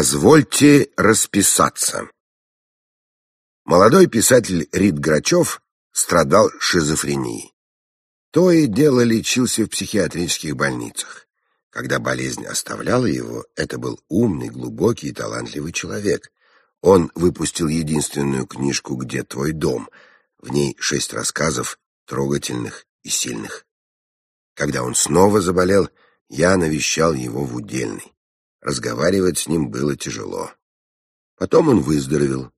Позвольте расписаться. Молодой писатель Рид Грачев страдал шизофренией. То и дело лечился в психиатрических больницах. Когда болезнь оставляла его, это был умный, глубокий и талантливый человек. Он выпустил единственную книжку «Где твой дом?». В ней шесть рассказов, трогательных и сильных. Когда он снова заболел, я навещал его в удельной. Разговаривать с ним было тяжело. Потом он выздоровел.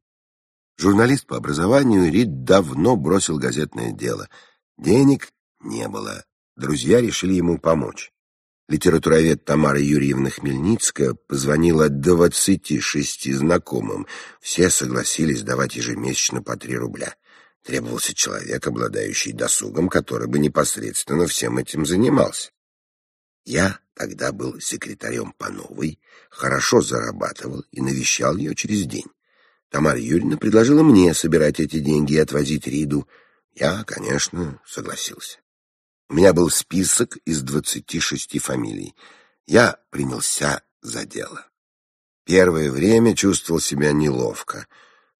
Журналист по образованию, Рид давно бросил газетное дело. Денег не было. Друзья решили ему помочь. Литературовед Тамара Юрьевна Хмельницкая позвонила двадцати шести знакомым. Все согласились давать ежемесячно по три рубля. Требовался человек, обладающий досугом, который бы непосредственно всем этим занимался. Я тогда был секретарем по новой, хорошо зарабатывал и навещал ее через день. Тамара Юрьевна предложила мне собирать эти деньги и отвозить Риду. Я, конечно, согласился. У меня был список из двадцати шести фамилий. Я принялся за дело. Первое время чувствовал себя неловко,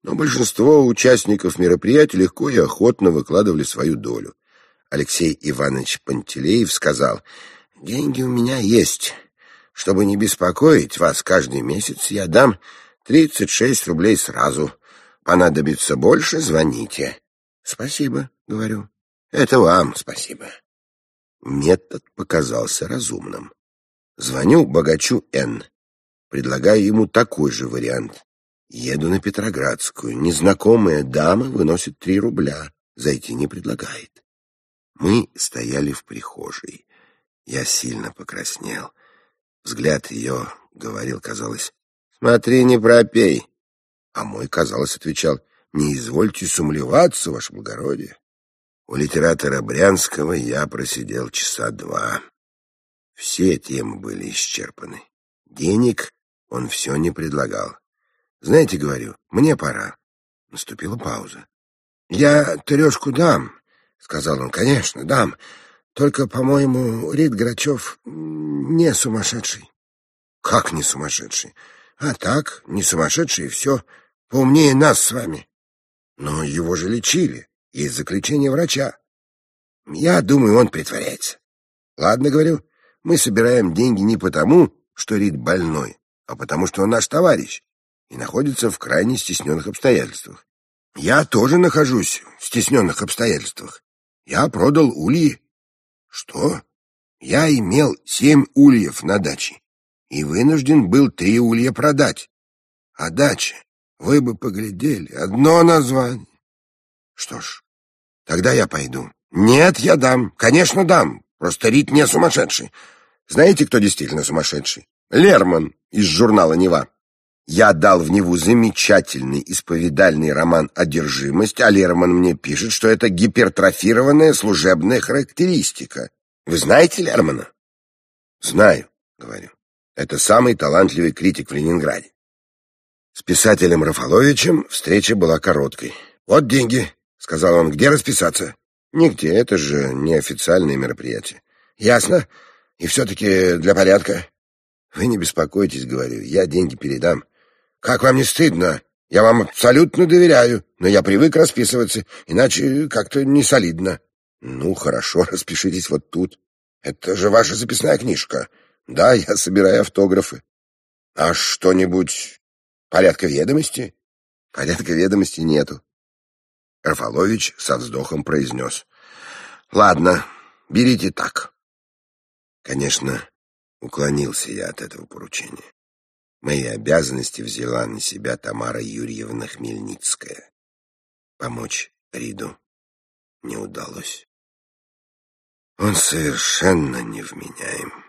но большинство участников мероприятия легко и охотно выкладывали свою долю. Алексей Иванович Пантелеев сказал — Деньги у меня есть. Чтобы не беспокоить вас каждый месяц, я дам тридцать шесть рублей сразу. Понадобится больше, звоните. Спасибо, говорю. Это вам спасибо. Метод показался разумным. Звоню богачу Н. Предлагаю ему такой же вариант. Еду на Петроградскую. Незнакомая дама выносит три рубля. Зайти не предлагает. Мы стояли в прихожей. Я сильно покраснел. Взгляд ее говорил, казалось, «Смотри, не пропей!» А мой, казалось, отвечал, «Не извольте сумлеваться, ваше благородие». У литератора Брянского я просидел часа два. Все темы были исчерпаны. Денег он все не предлагал. «Знаете, — говорю, — мне пора». Наступила пауза. «Я трешку дам», — сказал он. «Конечно, дам. Только, по-моему, Рид Грачев не сумасшедший. Как не сумасшедший? А так, не сумасшедший, и все. Поумнее нас с вами. Но его же лечили. Есть заключение врача. Я думаю, он притворяется. Ладно, говорю, мы собираем деньги не потому, что Рид больной, а потому что он наш товарищ и находится в крайне стесненных обстоятельствах. Я тоже нахожусь в стесненных обстоятельствах. Я продал ульи что? Я имел семь ульев на даче и вынужден был три улья продать. А дача, вы бы поглядели, одно название. Что ж, тогда я пойду. Нет, я дам, конечно, дам. Просто Рит не сумасшедший. Знаете, кто действительно сумасшедший? Лерман из журнала «Нева». Я дал в Неву замечательный исповедальный роман «Одержимость», а Лерман мне пишет, что это гипертрофированная служебная характеристика. Вы знаете Лермана? Знаю, говорю. Это самый талантливый критик в Ленинграде. С писателем Рафаловичем встреча была короткой. «Вот деньги», — сказал он, — «где расписаться?» «Нигде, это же неофициальное мероприятие». «Ясно. И все-таки для порядка». «Вы не беспокойтесь, — говорю, — я деньги передам. Как вам не стыдно? Я вам абсолютно доверяю, но я привык расписываться, иначе как-то не солидно. Ну, хорошо, распишитесь вот тут. Это же ваша записная книжка. Да, я собираю автографы. А что-нибудь порядка ведомости? Порядка ведомости нету. Рафалович со вздохом произнес. Ладно, берите так. Конечно, уклонился я от этого поручения. Мои обязанности взяла на себя Тамара Юрьевна Хмельницкая. Помочь Риду не удалось. Он совершенно невменяем.